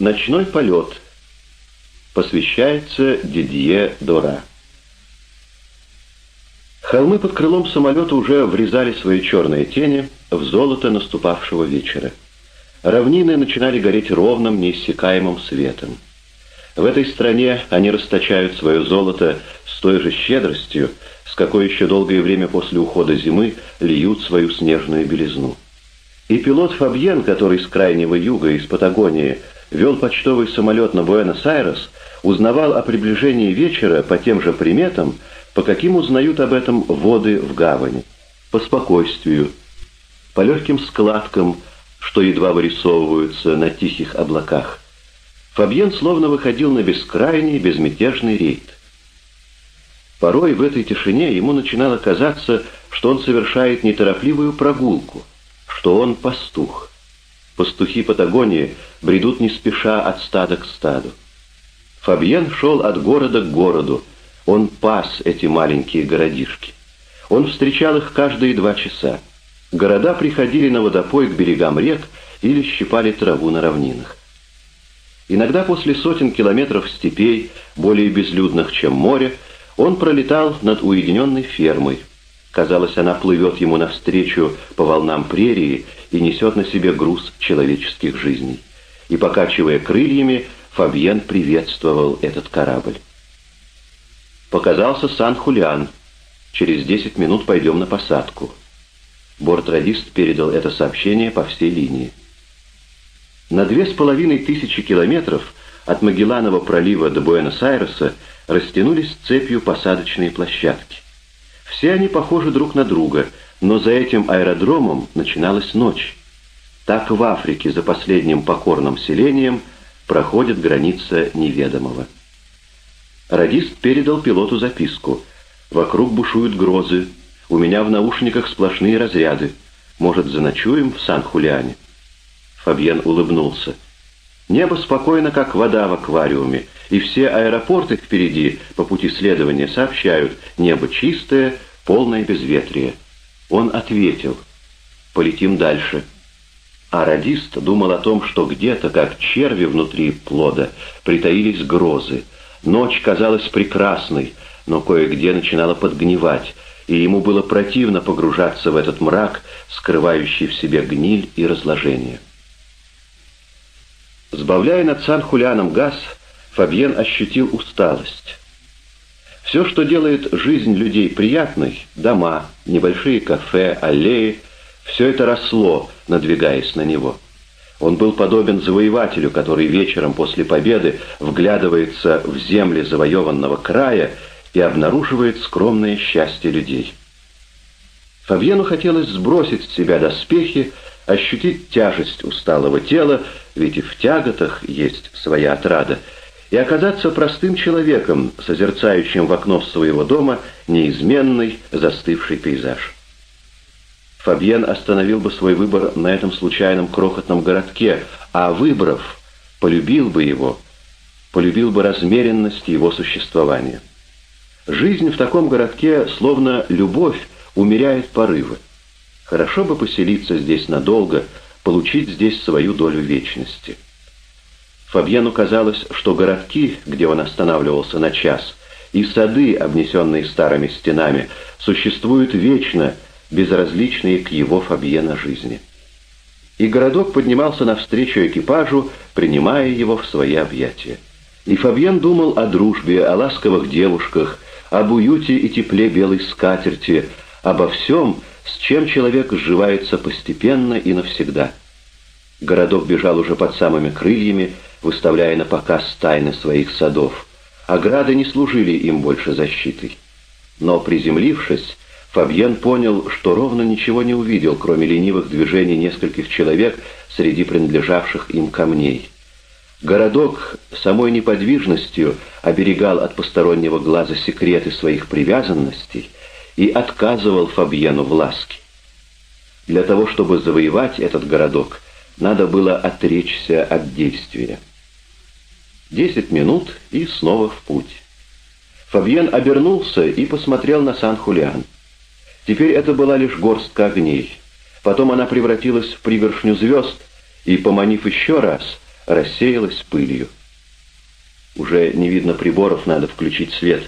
Ночной полет. Посвящается Дидье Дора. Холмы под крылом самолета уже врезали свои черные тени в золото наступавшего вечера. Равнины начинали гореть ровным, неиссякаемым светом. В этой стране они расточают свое золото с той же щедростью, с какой еще долгое время после ухода зимы льют свою снежную белизну. И пилот Фабьен, который с крайнего юга, из Патагонии, вел почтовый самолет на Буэнос-Айрес, узнавал о приближении вечера по тем же приметам, по каким узнают об этом воды в гавани. По спокойствию, по легким складкам, что едва вырисовываются на тихих облаках. Фабьен словно выходил на бескрайний, безмятежный рейд. Порой в этой тишине ему начинало казаться, что он совершает неторопливую прогулку, что он пастух. Пастухи Патагонии бредут не спеша от стада к стаду. Фабьен шел от города к городу. Он пас эти маленькие городишки. Он встречал их каждые два часа. Города приходили на водопой к берегам рек или щипали траву на равнинах. Иногда после сотен километров степей, более безлюдных, чем море, он пролетал над уединенной фермой. Казалось, она плывет ему навстречу по волнам прерии и несет на себе груз человеческих жизней. И, покачивая крыльями, Фабьен приветствовал этот корабль. Показался Сан-Хулиан. Через десять минут пойдем на посадку. Бортрадист передал это сообщение по всей линии. На две с половиной тысячи километров от Магелланова пролива до Буэнос-Айреса растянулись цепью посадочные площадки. Все они похожи друг на друга, но за этим аэродромом начиналась ночь. Так в Африке за последним покорным селением проходит граница неведомого. Радист передал пилоту записку. «Вокруг бушуют грозы. У меня в наушниках сплошные разряды. Может, заночуем в Сан-Хулиане?» Фабьен улыбнулся. Небо спокойно, как вода в аквариуме, и все аэропорты впереди по пути следования сообщают «небо чистое, полное безветрие». Он ответил «полетим дальше». А радист думал о том, что где-то, как черви внутри плода, притаились грозы. Ночь казалась прекрасной, но кое-где начинала подгнивать, и ему было противно погружаться в этот мрак, скрывающий в себе гниль и разложение. Сбавляя над Сан-Хулианом газ, Фабьен ощутил усталость. Все, что делает жизнь людей приятной, дома, небольшие кафе, аллеи, все это росло, надвигаясь на него. Он был подобен завоевателю, который вечером после победы вглядывается в земли завоеванного края и обнаруживает скромное счастье людей. Фабьену хотелось сбросить с себя доспехи, ощутить тяжесть усталого тела, ведь и в тяготах есть своя отрада, и оказаться простым человеком, созерцающим в окно своего дома неизменный застывший пейзаж. Фабьен остановил бы свой выбор на этом случайном крохотном городке, а выбрав, полюбил бы его, полюбил бы размеренность его существования. Жизнь в таком городке, словно любовь, умеряет порывы. Хорошо бы поселиться здесь надолго, получить здесь свою долю вечности. Фабьену казалось, что городки, где он останавливался на час, и сады, обнесенные старыми стенами, существуют вечно, безразличные к его Фабьена жизни. И городок поднимался навстречу экипажу, принимая его в свои объятия. И Фабьен думал о дружбе, о ласковых девушках, об уюте и тепле белой скатерти, обо всем, с чем человек сживается постепенно и навсегда. Городок бежал уже под самыми крыльями, выставляя на показ тайны своих садов. Ограды не служили им больше защитой. Но, приземлившись, Фабьен понял, что ровно ничего не увидел, кроме ленивых движений нескольких человек среди принадлежавших им камней. Городок самой неподвижностью оберегал от постороннего глаза секреты своих привязанностей — и отказывал Фабьену в ласке. Для того, чтобы завоевать этот городок, надо было отречься от действия. Десять минут и снова в путь. Фабьен обернулся и посмотрел на Сан-Хулиан. Теперь это была лишь горстка огней. Потом она превратилась в пригоршню звезд, и, поманив еще раз, рассеялась пылью. Уже не видно приборов, надо включить свет.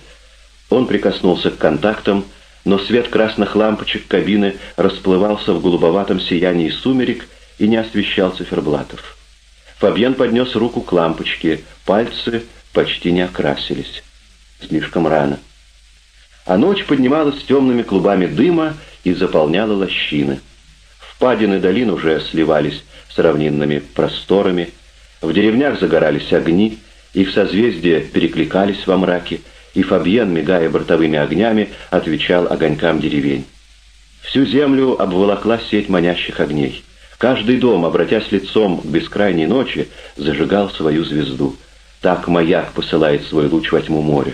Он прикоснулся к контактам, но свет красных лампочек кабины расплывался в голубоватом сиянии сумерек и не освещал циферблатов. Фабьен поднес руку к лампочке, пальцы почти не окрасились. Слишком рано. А ночь поднималась темными клубами дыма и заполняла лощины. Впадины долин уже сливались с равнинными просторами, в деревнях загорались огни, их созвездия перекликались во мраке, и Фабьен, мигая бортовыми огнями, отвечал огонькам деревень. Всю землю обволокла сеть манящих огней. Каждый дом, обратясь лицом к бескрайней ночи, зажигал свою звезду. Так маяк посылает свой луч во тьму моря.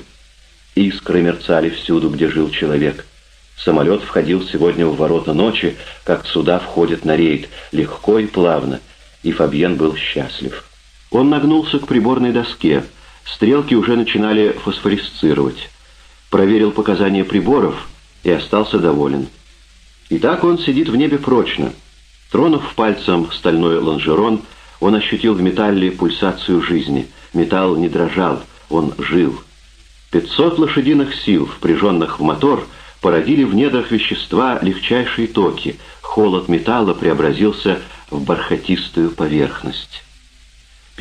Искры мерцали всюду, где жил человек. Самолет входил сегодня в ворота ночи, как суда входят на рейд, легко и плавно, и Фабьен был счастлив. Он нагнулся к приборной доске. Стрелки уже начинали фосфорисцировать. Проверил показания приборов и остался доволен. И так он сидит в небе прочно. Тронув пальцем стальной лонжерон, он ощутил в металле пульсацию жизни. Металл не дрожал, он жил. Пятьсот лошадиных сил, впряженных в мотор, породили в недрах вещества легчайшие токи. Холод металла преобразился в бархатистую поверхность.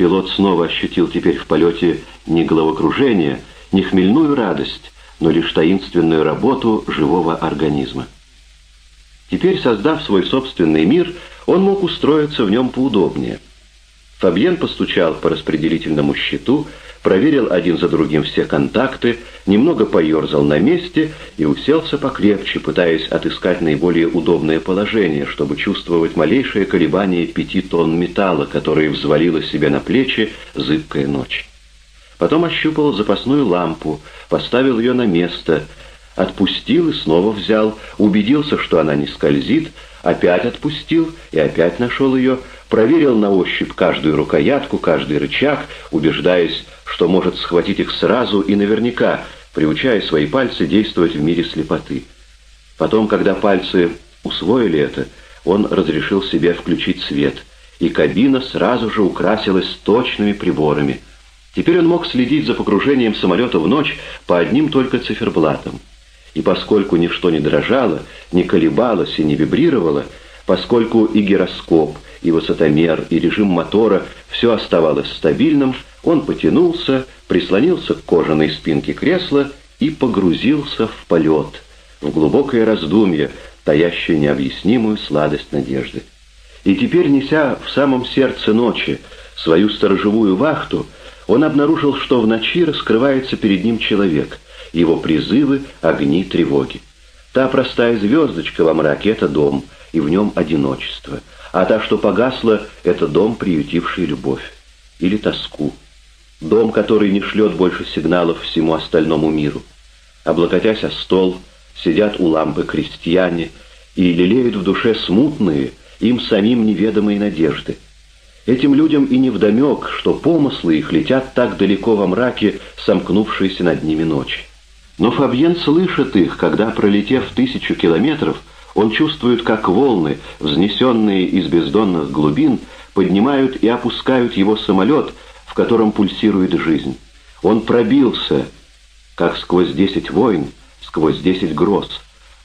Пилот снова ощутил теперь в полете не головокружение, не хмельную радость, но лишь таинственную работу живого организма. Теперь, создав свой собственный мир, он мог устроиться в нем поудобнее. Фабьен постучал по распределительному щиту, проверил один за другим все контакты, немного поерзал на месте и уселся покрепче, пытаясь отыскать наиболее удобное положение, чтобы чувствовать малейшее колебание пяти тонн металла, которое взвалило себе на плечи зыбкая ночь. Потом ощупал запасную лампу, поставил ее на место, отпустил и снова взял, убедился, что она не скользит, опять отпустил и опять нашел ее, проверил на ощупь каждую рукоятку, каждый рычаг, убеждаясь, что может схватить их сразу и наверняка, приучая свои пальцы действовать в мире слепоты. Потом, когда пальцы усвоили это, он разрешил себе включить свет, и кабина сразу же украсилась точными приборами. Теперь он мог следить за погружением самолета в ночь по одним только циферблатам. И поскольку ничто не дрожало, не колебалось и не вибрировало, поскольку и гироскоп, и высотомер, и режим мотора все оставалось стабильным, он потянулся, прислонился к кожаной спинке кресла и погрузился в полет, в глубокое раздумье, таящее необъяснимую сладость надежды. И теперь, неся в самом сердце ночи свою сторожевую вахту, он обнаружил, что в ночи раскрывается перед ним человек, его призывы, огни, тревоги. Та простая звездочка во мраке — это дом, и в нем одиночество, а та, что погасла, — это дом, приютивший любовь или тоску. Дом, который не шлет больше сигналов всему остальному миру. Облокотясь о стол, сидят у лампы крестьяне и лелеют в душе смутные, им самим неведомые надежды. Этим людям и невдомек, что помыслы их летят так далеко во мраке, сомкнувшейся над ними ночи. Но Фабьен слышит их, когда, пролетев тысячу километров, он чувствует, как волны, взнесенные из бездонных глубин, поднимают и опускают его самолет, в котором пульсирует жизнь. Он пробился, как сквозь десять войн, сквозь десять гроз,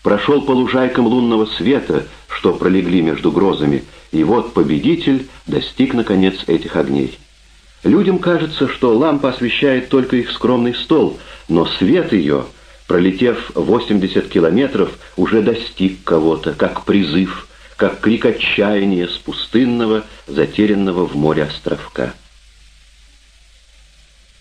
прошел по лужайкам лунного света, что пролегли между грозами, и вот победитель достиг, наконец, этих огней. Людям кажется, что лампа освещает только их скромный стол, но свет ее, пролетев 80 километров, уже достиг кого-то, как призыв, как крик отчаяния с пустынного, затерянного в море островка.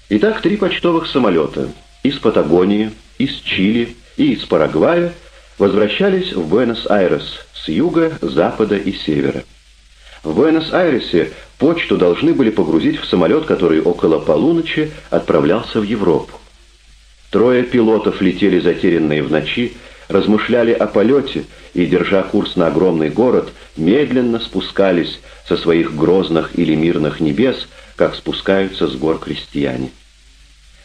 Итак, три почтовых самолета из Патагонии, из Чили и из Парагвая возвращались в Буэнос-Айрес с юга, запада и севера. В Буэнос-Айресе почту должны были погрузить в самолет, который около полуночи отправлялся в Европу. Трое пилотов летели затерянные в ночи, размышляли о полете и, держа курс на огромный город, медленно спускались со своих грозных или мирных небес как спускаются с гор крестьяне.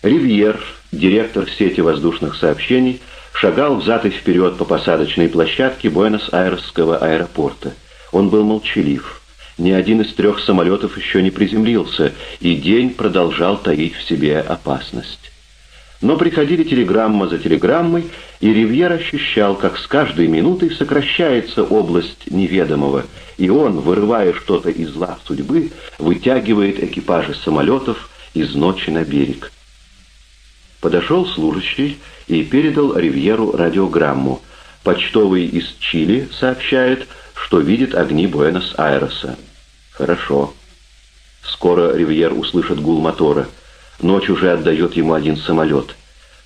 Ривьер, директор сети воздушных сообщений, шагал взад и вперед по посадочной площадке Буэнос-Айресского аэропорта. Он был молчалив. Ни один из трех самолетов еще не приземлился, и день продолжал таить в себе опасность. Но приходили телеграмма за телеграммой, и Ривьер ощущал, как с каждой минутой сокращается область неведомого, и он, вырывая что-то из лап судьбы, вытягивает экипажи самолетов из ночи на берег. Подошел служащий и передал Ривьеру радиограмму. Почтовый из Чили сообщает, что видит огни Буэнос-Айреса. Хорошо. Скоро Ривьер услышит гул мотора. Ночь уже отдает ему один самолет.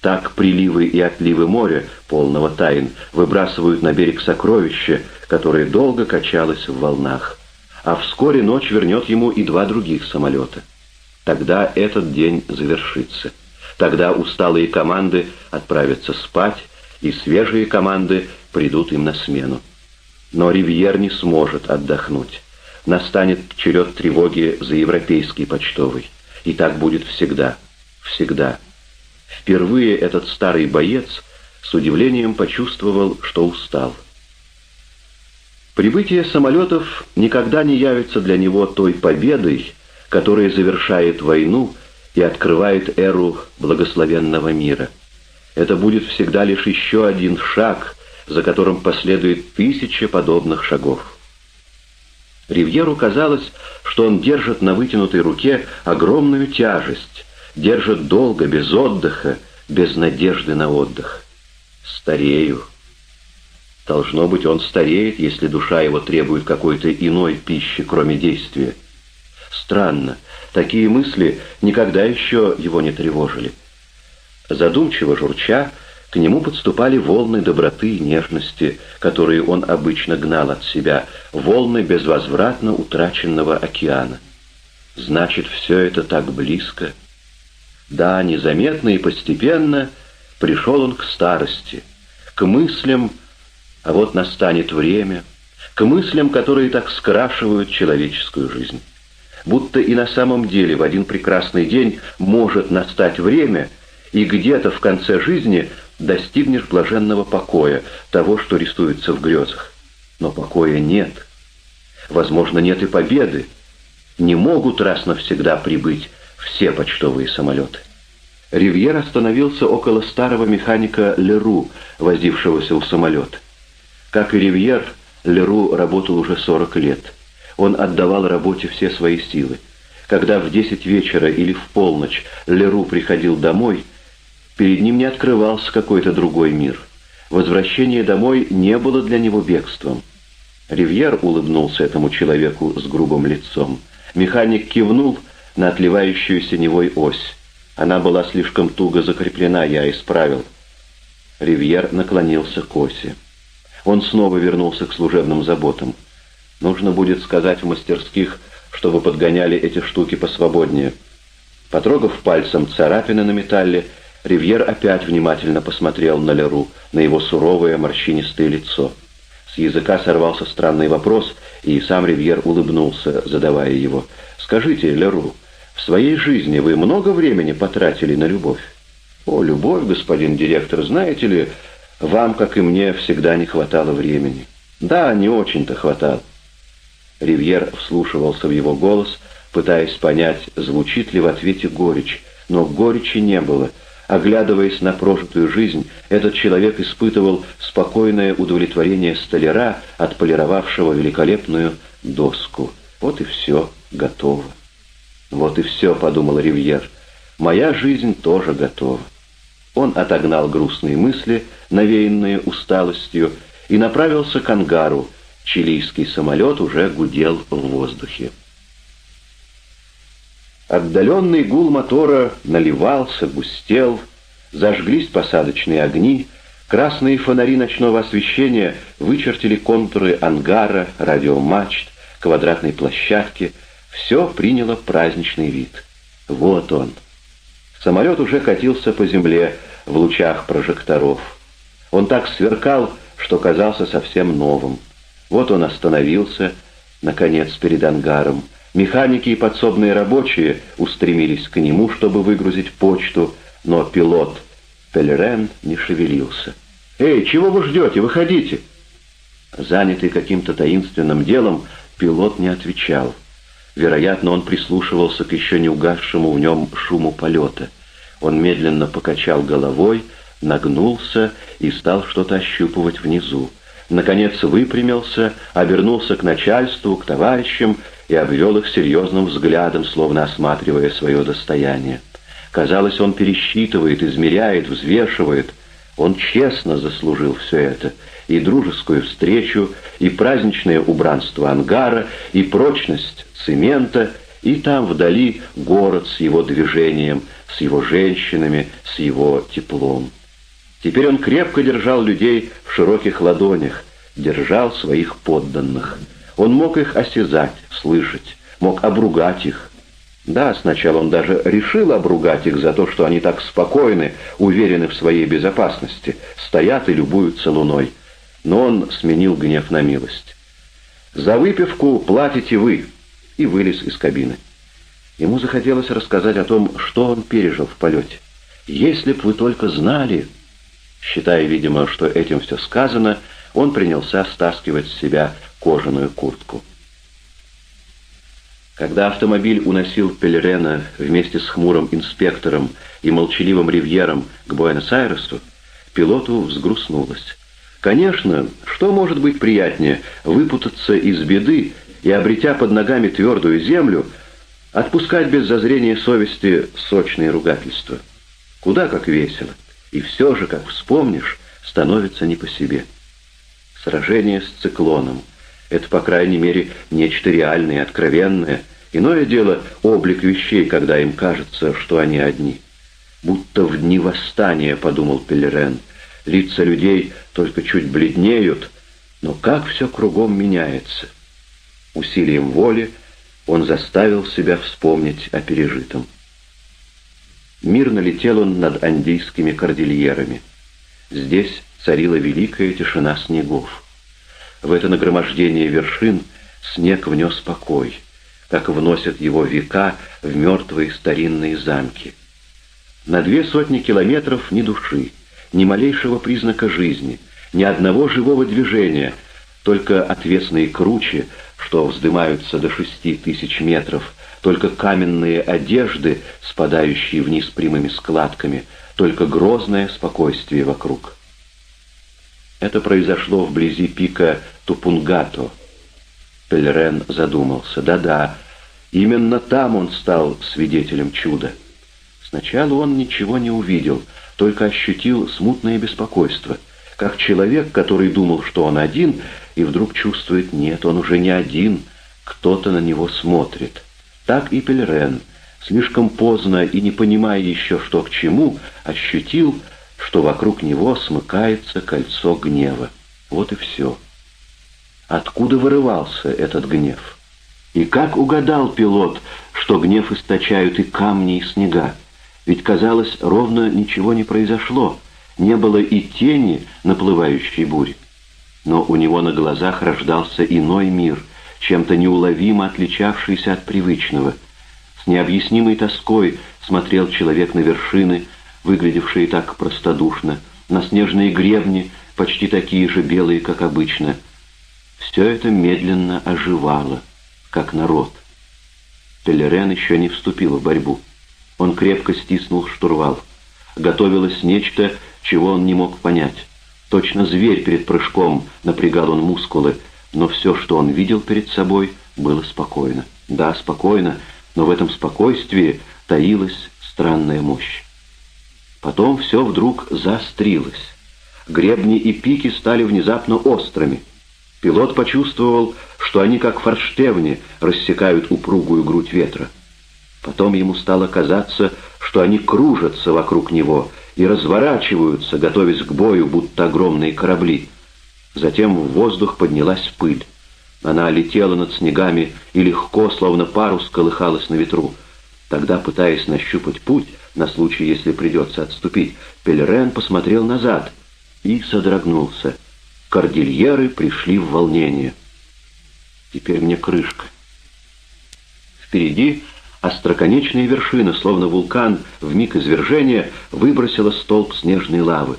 Так приливы и отливы моря, полного тайн, выбрасывают на берег сокровища, которое долго качалось в волнах. А вскоре ночь вернет ему и два других самолета. Тогда этот день завершится. Тогда усталые команды отправятся спать, и свежие команды придут им на смену. Но Ривьер не сможет отдохнуть. Настанет черед тревоги за европейский почтовый. И так будет всегда. Всегда. Впервые этот старый боец с удивлением почувствовал, что устал. Прибытие самолетов никогда не явится для него той победой, которая завершает войну и открывает эру благословенного мира. Это будет всегда лишь еще один шаг за которым последует тысяча подобных шагов. Ривьеру казалось, что он держит на вытянутой руке огромную тяжесть, держит долго, без отдыха, без надежды на отдых. Старею. Должно быть, он стареет, если душа его требует какой-то иной пищи, кроме действия. Странно, такие мысли никогда еще его не тревожили. Задумчиво журча, к нему подступали волны доброты и нежности, которые он обычно гнал от себя, волны безвозвратно утраченного океана. Значит, все это так близко. Да, незаметно и постепенно пришел он к старости, к мыслям, а вот настанет время, к мыслям, которые так скрашивают человеческую жизнь. Будто и на самом деле в один прекрасный день может настать время, и где-то в конце жизни – достигнешь блаженного покоя, того, что рисуется в грезах. Но покоя нет. Возможно, нет и победы. Не могут раз навсегда прибыть все почтовые самолеты. Ривьер остановился около старого механика Леру, возившегося у самолета. Как и Ривьер, Леру работал уже 40 лет. Он отдавал работе все свои силы. Когда в 10 вечера или в полночь Леру приходил домой – Перед ним не открывался какой-то другой мир. Возвращение домой не было для него бегством. Ривьер улыбнулся этому человеку с грубым лицом. Механик кивнул на отливающую синевой ось. Она была слишком туго закреплена, я исправил. Ривьер наклонился к оси. Он снова вернулся к служебным заботам. Нужно будет сказать в мастерских, чтобы подгоняли эти штуки посвободнее. Потрогав пальцем царапины на металле, Ривьер опять внимательно посмотрел на Леру, на его суровое морщинистое лицо. С языка сорвался странный вопрос, и сам Ривьер улыбнулся, задавая его. «Скажите, Леру, в своей жизни вы много времени потратили на любовь?» «О, любовь, господин директор, знаете ли, вам, как и мне, всегда не хватало времени». «Да, не очень-то хватало». Ривьер вслушивался в его голос, пытаясь понять, звучит ли в ответе горечь, но горечи не было — Оглядываясь на прожитую жизнь, этот человек испытывал спокойное удовлетворение столяра, отполировавшего великолепную доску. Вот и все готово. Вот и все, подумал Ривьер. Моя жизнь тоже готова. Он отогнал грустные мысли, навеянные усталостью, и направился к ангару. Чилийский самолет уже гудел в воздухе. Отдаленный гул мотора наливался, густел, зажглись посадочные огни, красные фонари ночного освещения вычертили контуры ангара, радиомачт, квадратной площадки. Все приняло праздничный вид. Вот он. Самолет уже катился по земле в лучах прожекторов. Он так сверкал, что казался совсем новым. Вот он остановился, наконец, перед ангаром. Механики и подсобные рабочие устремились к нему, чтобы выгрузить почту, но пилот Пелерен не шевелился. «Эй, чего вы ждете? Выходите!» Занятый каким-то таинственным делом, Пилот не отвечал. Вероятно, он прислушивался к еще не угасшему в нем шуму полета. Он медленно покачал головой, нагнулся и стал что-то ощупывать внизу. Наконец выпрямился, обернулся к начальству, к товарищам и обвел их серьезным взглядом, словно осматривая свое достояние. Казалось, он пересчитывает, измеряет, взвешивает. Он честно заслужил все это. И дружескую встречу, и праздничное убранство ангара, и прочность цемента, и там вдали город с его движением, с его женщинами, с его теплом. Теперь он крепко держал людей в широких ладонях, держал своих подданных. Он мог их осязать, слышать, мог обругать их. Да, сначала он даже решил обругать их за то, что они так спокойны, уверены в своей безопасности, стоят и любуются луной. Но он сменил гнев на милость. «За выпивку платите вы!» и вылез из кабины. Ему захотелось рассказать о том, что он пережил в полете. «Если б вы только знали...» Считая, видимо, что этим все сказано, он принялся стаскивать с себя кожаную куртку. Когда автомобиль уносил Пелерена вместе с хмурым инспектором и молчаливым ривьером к Буэнос-Айресу, пилоту взгрустнулось. Конечно, что может быть приятнее выпутаться из беды и, обретя под ногами твердую землю, отпускать без зазрения совести сочные ругательства? Куда как весело. И все же, как вспомнишь, становится не по себе. Сражение с циклоном — это, по крайней мере, нечто реальное и откровенное. Иное дело — облик вещей, когда им кажется, что они одни. «Будто в дни восстания», — подумал Пелерен. «Лица людей только чуть бледнеют, но как все кругом меняется». Усилием воли он заставил себя вспомнить о пережитом. Мирно летел он над андийскими кордильерами. Здесь царила великая тишина снегов. В это нагромождение вершин снег внес покой, как вносят его века в мертвые старинные замки. На две сотни километров ни души, ни малейшего признака жизни, ни одного живого движения, только отвесные кручи, что вздымаются до шести тысяч метров, только каменные одежды, спадающие вниз прямыми складками, только грозное спокойствие вокруг. Это произошло вблизи пика Тупунгато. Пельрен задумался. Да-да, именно там он стал свидетелем чуда. Сначала он ничего не увидел, только ощутил смутное беспокойство, как человек, который думал, что он один, и вдруг чувствует, нет, он уже не один, кто-то на него смотрит. Так и Пельрен, слишком поздно и не понимая еще, что к чему, ощутил, что вокруг него смыкается кольцо гнева. Вот и все. Откуда вырывался этот гнев? И как угадал пилот, что гнев источают и камни, и снега? Ведь, казалось, ровно ничего не произошло, не было и тени наплывающей бури. Но у него на глазах рождался иной мир, чем-то неуловимо отличавшийся от привычного. С необъяснимой тоской смотрел человек на вершины, выглядевшие так простодушно, на снежные гребни, почти такие же белые, как обычно. Все это медленно оживало, как народ. Телерен еще не вступил в борьбу. Он крепко стиснул штурвал. Готовилось нечто, чего он не мог понять. Точно зверь перед прыжком напрягал он мускулы, но все, что он видел перед собой, было спокойно. Да, спокойно, но в этом спокойствии таилась странная мощь. Потом все вдруг заострилось. Гребни и пики стали внезапно острыми. Пилот почувствовал, что они, как форштевни, рассекают упругую грудь ветра. Потом ему стало казаться, что они кружатся вокруг него и разворачиваются, готовясь к бою, будто огромные корабли. Затем в воздух поднялась пыль. Она летела над снегами и легко, словно парус, колыхалась на ветру. Тогда, пытаясь нащупать путь, на случай, если придется отступить, Пелерен посмотрел назад и содрогнулся. Кордильеры пришли в волнение. Теперь мне крышка. Впереди остроконечная вершина, словно вулкан, в миг извержения выбросила столб снежной лавы.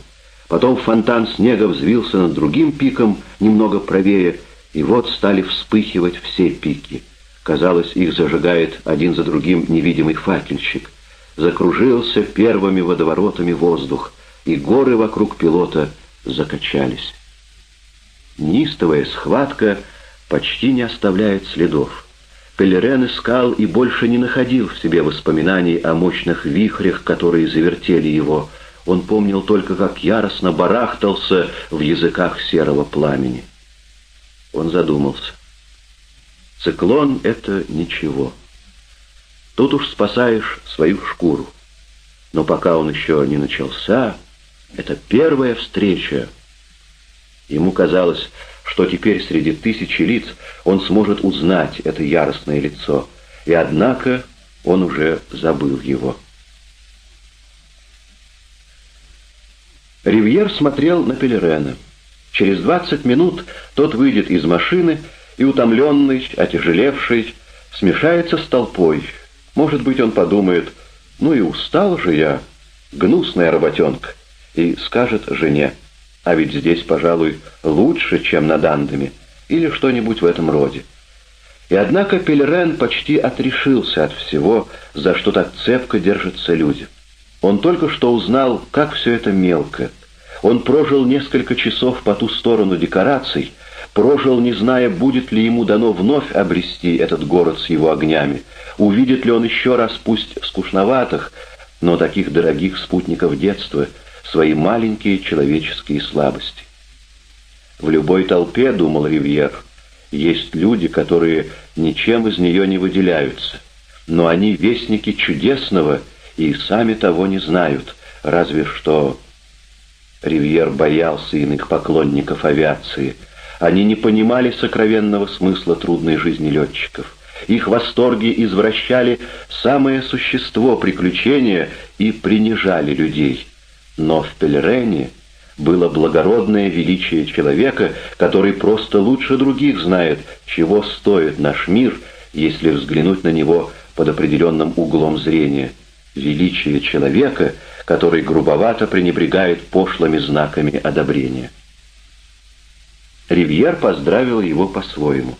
Потом фонтан снега взвился над другим пиком, немного правее, И вот стали вспыхивать все пики. Казалось, их зажигает один за другим невидимый факельщик. Закружился первыми водоворотами воздух, и горы вокруг пилота закачались. Нистовая схватка почти не оставляет следов. Пелерен искал и больше не находил в себе воспоминаний о мощных вихрях, которые завертели его. Он помнил только, как яростно барахтался в языках серого пламени. Он задумался. Циклон — это ничего. Тут уж спасаешь свою шкуру. Но пока он еще не начался, это первая встреча. Ему казалось, что теперь среди тысячи лиц он сможет узнать это яростное лицо, и однако он уже забыл его. Ривьер смотрел на Пелерена. Через двадцать минут тот выйдет из машины и, утомленный, отяжелевший, смешается с толпой. Может быть, он подумает, ну и устал же я, гнусная работенка, и скажет жене, а ведь здесь, пожалуй, лучше, чем над Андами, или что-нибудь в этом роде. И однако Пелерен почти отрешился от всего, за что так цепко держатся люди. Он только что узнал, как все это мелко. Он прожил несколько часов по ту сторону декораций, прожил, не зная, будет ли ему дано вновь обрести этот город с его огнями, увидит ли он еще раз, пусть скучноватых, но таких дорогих спутников детства, свои маленькие человеческие слабости. В любой толпе, думал Ривьер, есть люди, которые ничем из нее не выделяются, но они вестники чудесного и сами того не знают, разве что... Ривьер боялся иных поклонников авиации — они не понимали сокровенного смысла трудной жизни летчиков. Их восторги извращали самое существо приключения и принижали людей. Но в Пелерене было благородное величие человека, который просто лучше других знает, чего стоит наш мир, если взглянуть на него под определенным углом зрения. Величие человека, который грубовато пренебрегает пошлыми знаками одобрения. Ривьер поздравил его по-своему.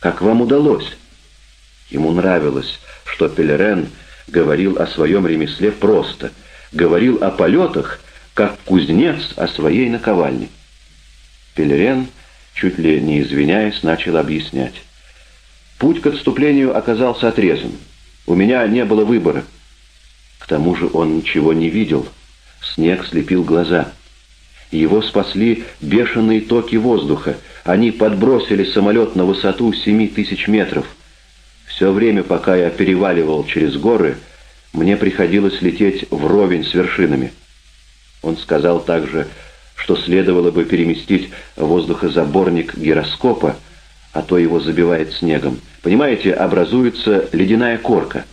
«Как вам удалось?» Ему нравилось, что Пелерен говорил о своем ремесле просто, говорил о полетах, как кузнец о своей наковальне. Пелерен, чуть ли не извиняясь, начал объяснять. Путь к отступлению оказался отрезан. У меня не было выбора. К тому же он ничего не видел. Снег слепил глаза. Его спасли бешеные токи воздуха. Они подбросили самолет на высоту 7 тысяч метров. Все время, пока я переваливал через горы, мне приходилось лететь вровень с вершинами. Он сказал также, что следовало бы переместить воздухозаборник гироскопа, а то его забивает снегом. Понимаете, образуется ледяная корка.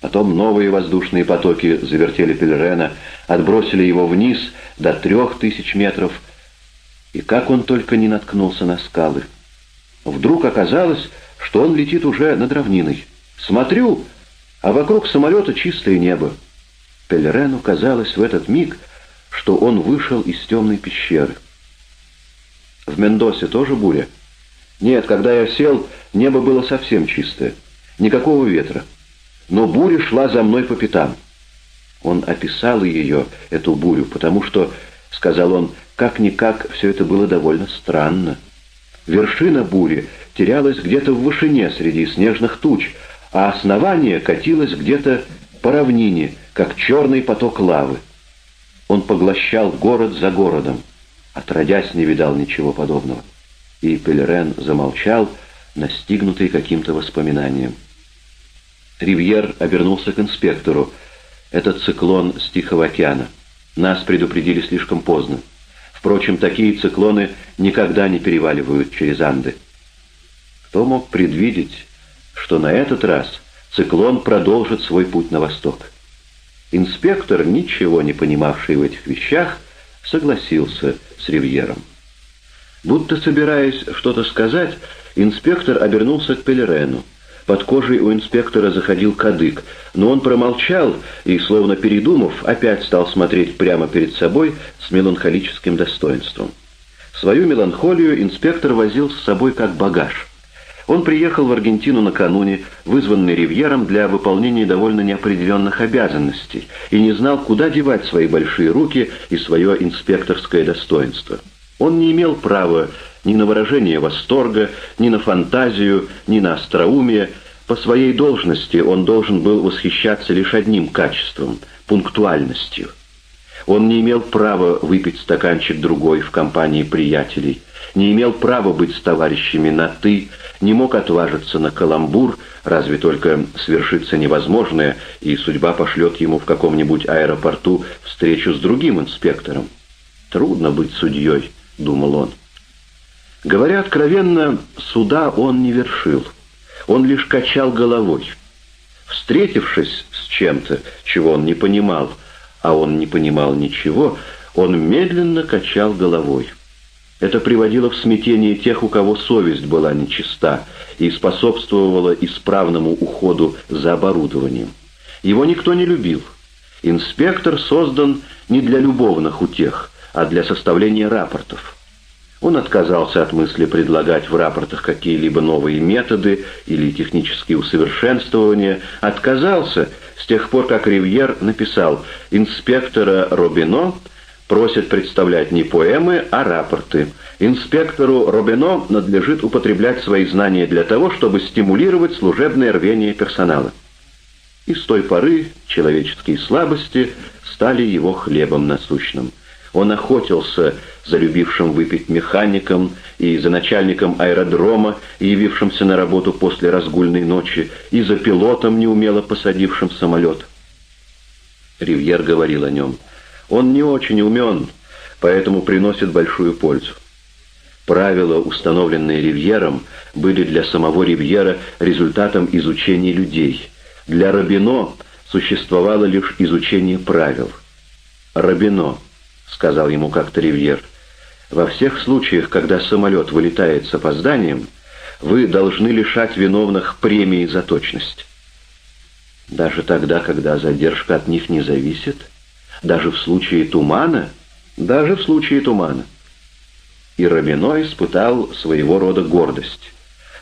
Потом новые воздушные потоки завертели Пелерена, отбросили его вниз до трех тысяч метров. И как он только не наткнулся на скалы. Вдруг оказалось, что он летит уже над равниной. Смотрю, а вокруг самолета чистое небо. Пелерену казалось в этот миг, что он вышел из темной пещеры. В Мендосе тоже буря? Нет, когда я сел, небо было совсем чистое. Никакого ветра но буря шла за мной по пятам. Он описал ее, эту бурю, потому что, сказал он, как-никак все это было довольно странно. Вершина бури терялась где-то в вышине среди снежных туч, а основание катилось где-то по равнине, как черный поток лавы. Он поглощал город за городом. Отродясь, не видал ничего подобного. И Пелерен замолчал, настигнутый каким-то воспоминанием. Ривьер обернулся к инспектору. «Это циклон с Тихого океана. Нас предупредили слишком поздно. Впрочем, такие циклоны никогда не переваливают через Анды. Кто мог предвидеть, что на этот раз циклон продолжит свой путь на восток?» Инспектор, ничего не понимавший в этих вещах, согласился с Ривьером. Будто собираясь что-то сказать, инспектор обернулся к Пелерену. Под кожей у инспектора заходил кадык, но он промолчал и, словно передумав, опять стал смотреть прямо перед собой с меланхолическим достоинством. Свою меланхолию инспектор возил с собой как багаж. Он приехал в Аргентину накануне, вызванный Ривьером для выполнения довольно неопределенных обязанностей, и не знал, куда девать свои большие руки и свое инспекторское достоинство. Он не имел права ни на выражение восторга, ни на фантазию, ни на остроумие. По своей должности он должен был восхищаться лишь одним качеством — пунктуальностью. Он не имел права выпить стаканчик другой в компании приятелей, не имел права быть с товарищами на «ты», не мог отважиться на каламбур, разве только свершится невозможное, и судьба пошлет ему в каком-нибудь аэропорту встречу с другим инспектором. «Трудно быть судьей», — думал он. Говоря откровенно, суда он не вершил. Он лишь качал головой. Встретившись с чем-то, чего он не понимал, а он не понимал ничего, он медленно качал головой. Это приводило в смятение тех, у кого совесть была нечиста, и способствовало исправному уходу за оборудованием. Его никто не любил. Инспектор создан не для любовных утех, а для составления рапортов. Он отказался от мысли предлагать в рапортах какие-либо новые методы или технические усовершенствования, отказался с тех пор, как Ривьер написал «Инспектора Робино просят представлять не поэмы, а рапорты. Инспектору Робино надлежит употреблять свои знания для того, чтобы стимулировать служебное рвение персонала». И с той поры человеческие слабости стали его хлебом насущным. Он охотился за любившим выпить механиком и за начальником аэродрома, явившимся на работу после разгульной ночи, и за пилотом, неумело посадившим самолет. Ривьер говорил о нем. Он не очень умен, поэтому приносит большую пользу. Правила, установленные Ривьером, были для самого Ривьера результатом изучения людей. Для Робино существовало лишь изучение правил. Робино —— сказал ему как-то Ривьер. «Во всех случаях, когда самолет вылетает с опозданием, вы должны лишать виновных премии за точность». «Даже тогда, когда задержка от них не зависит? Даже в случае тумана?» «Даже в случае тумана». И Рамино испытал своего рода гордость.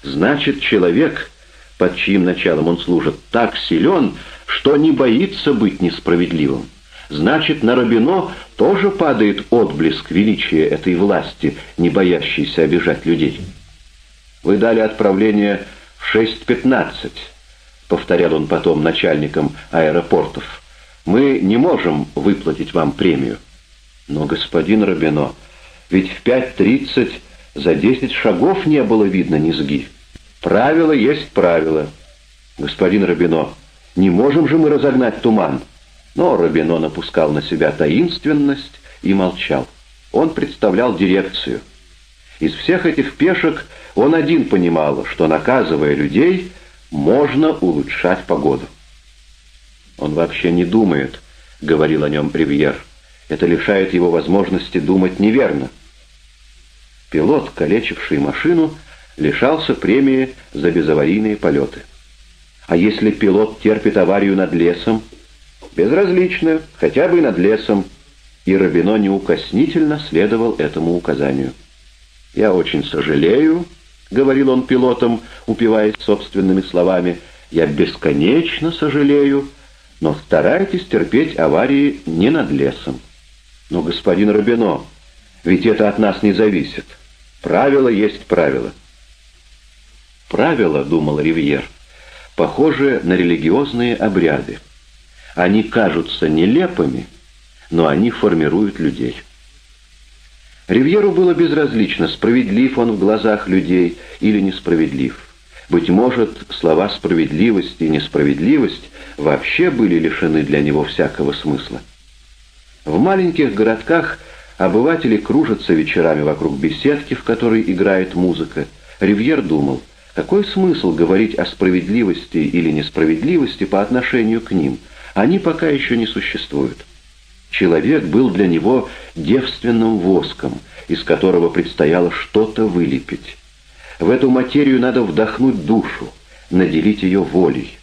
«Значит, человек, под чьим началом он служит, так силен, что не боится быть несправедливым». Значит, на Робино тоже падает отблеск величия этой власти, не боящейся обижать людей. «Вы дали отправление в 6.15», — повторял он потом начальникам аэропортов. «Мы не можем выплатить вам премию». «Но, господин Робино, ведь в 5.30 за 10 шагов не было видно низги. Правило есть правило. Господин Робино, не можем же мы разогнать туман». Но Робино напускал на себя таинственность и молчал. Он представлял дирекцию. Из всех этих пешек он один понимал, что, наказывая людей, можно улучшать погоду. «Он вообще не думает», — говорил о нем Ривьер. «Это лишает его возможности думать неверно». Пилот, калечивший машину, лишался премии за безаварийные полеты. А если пилот терпит аварию над лесом, Безразлично, хотя бы над лесом. И Робино неукоснительно следовал этому указанию. «Я очень сожалею», — говорил он пилотам, упиваясь собственными словами, «я бесконечно сожалею, но старайтесь терпеть аварии не над лесом». «Но, господин Робино, ведь это от нас не зависит. Правило есть правило». «Правила», — думал Ривьер, — «похожи на религиозные обряды. Они кажутся нелепыми, но они формируют людей. Ривьеру было безразлично, справедлив он в глазах людей или несправедлив. Быть может, слова «справедливость» и «несправедливость» вообще были лишены для него всякого смысла. В маленьких городках обыватели кружатся вечерами вокруг беседки, в которой играет музыка. Ривьер думал, какой смысл говорить о справедливости или несправедливости по отношению к ним – они пока еще не существуют. Человек был для него девственным воском, из которого предстояло что-то вылепить. В эту материю надо вдохнуть душу, наделить ее волей.